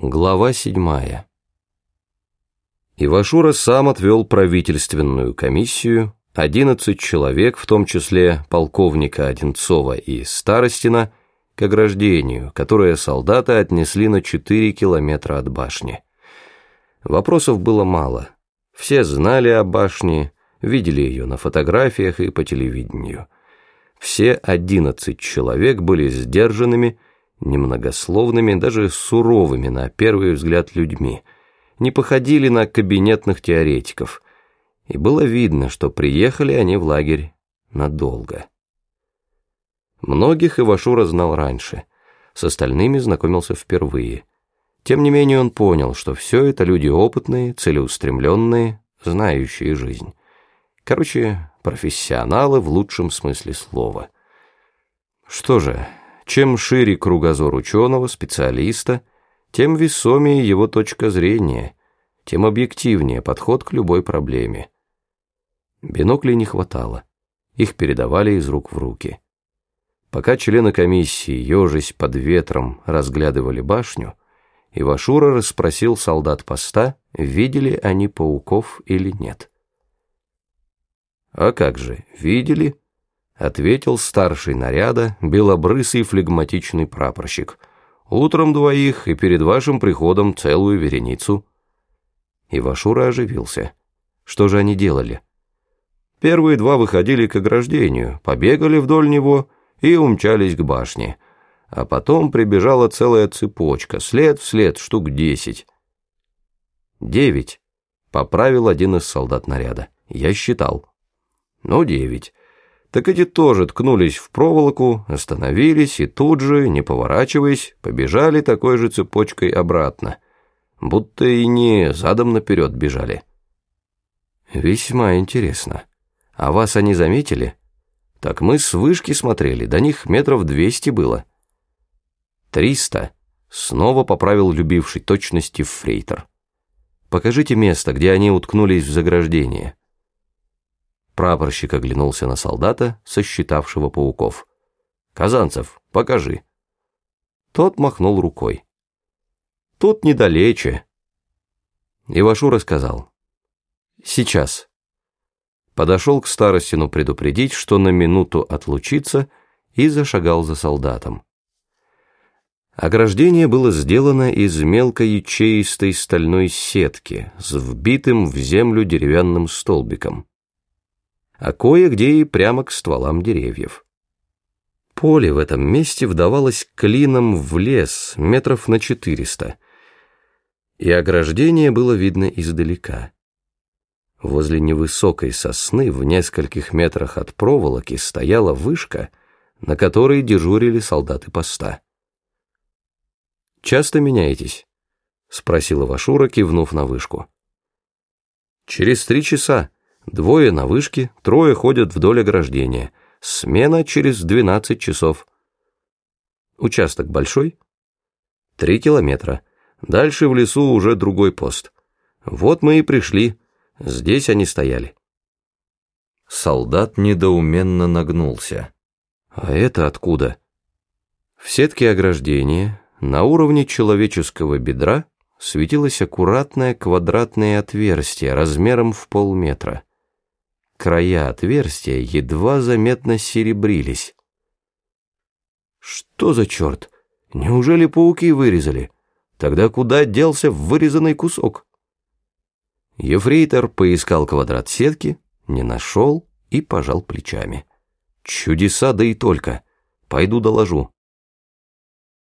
Глава седьмая. Ивашура сам отвел правительственную комиссию, одиннадцать человек, в том числе полковника Одинцова и Старостина, к ограждению, которое солдаты отнесли на четыре километра от башни. Вопросов было мало. Все знали о башне, видели ее на фотографиях и по телевидению. Все одиннадцать человек были сдержанными, немногословными, даже суровыми на первый взгляд людьми, не походили на кабинетных теоретиков, и было видно, что приехали они в лагерь надолго. Многих Ивашура знал раньше, с остальными знакомился впервые. Тем не менее он понял, что все это люди опытные, целеустремленные, знающие жизнь. Короче, профессионалы в лучшем смысле слова. Что же, чем шире кругозор ученого, специалиста, тем весомее его точка зрения, тем объективнее подход к любой проблеме. Биноклей не хватало, их передавали из рук в руки. Пока члены комиссии, ежась под ветром, разглядывали башню, Ивашура расспросил солдат поста, видели они пауков или нет. «А как же, видели?» Ответил старший наряда, белобрысый флегматичный прапорщик. «Утром двоих и перед вашим приходом целую вереницу». Ивашура оживился. Что же они делали? Первые два выходили к ограждению, побегали вдоль него и умчались к башне. А потом прибежала целая цепочка, след в след, штук десять. «Девять», — поправил один из солдат наряда. «Я считал». «Ну, девять» так эти тоже ткнулись в проволоку, остановились и тут же, не поворачиваясь, побежали такой же цепочкой обратно, будто и не задом наперед бежали. Весьма интересно. А вас они заметили? Так мы с вышки смотрели, до них метров двести было. Триста. Снова поправил любивший точности фрейтор. Покажите место, где они уткнулись в заграждение. Прапорщик оглянулся на солдата, сосчитавшего пауков. «Казанцев, покажи». Тот махнул рукой. «Тут недалече». Ивашу рассказал. «Сейчас». Подошел к старостину предупредить, что на минуту отлучиться, и зашагал за солдатом. Ограждение было сделано из мелкой ячеистой стальной сетки с вбитым в землю деревянным столбиком а кое-где и прямо к стволам деревьев. Поле в этом месте вдавалось клином в лес метров на четыреста, и ограждение было видно издалека. Возле невысокой сосны в нескольких метрах от проволоки стояла вышка, на которой дежурили солдаты поста. «Часто меняетесь?» — спросила Вашура, кивнув на вышку. «Через три часа», Двое на вышке, трое ходят вдоль ограждения. Смена через 12 часов. Участок большой? Три километра. Дальше в лесу уже другой пост. Вот мы и пришли. Здесь они стояли. Солдат недоуменно нагнулся. А это откуда? В сетке ограждения, на уровне человеческого бедра, светилось аккуратное квадратное отверстие размером в полметра. Края отверстия едва заметно серебрились. Что за черт? Неужели пауки вырезали? Тогда куда делся вырезанный кусок? Ефрейтор поискал квадрат сетки, не нашел и пожал плечами. Чудеса, да и только. Пойду доложу.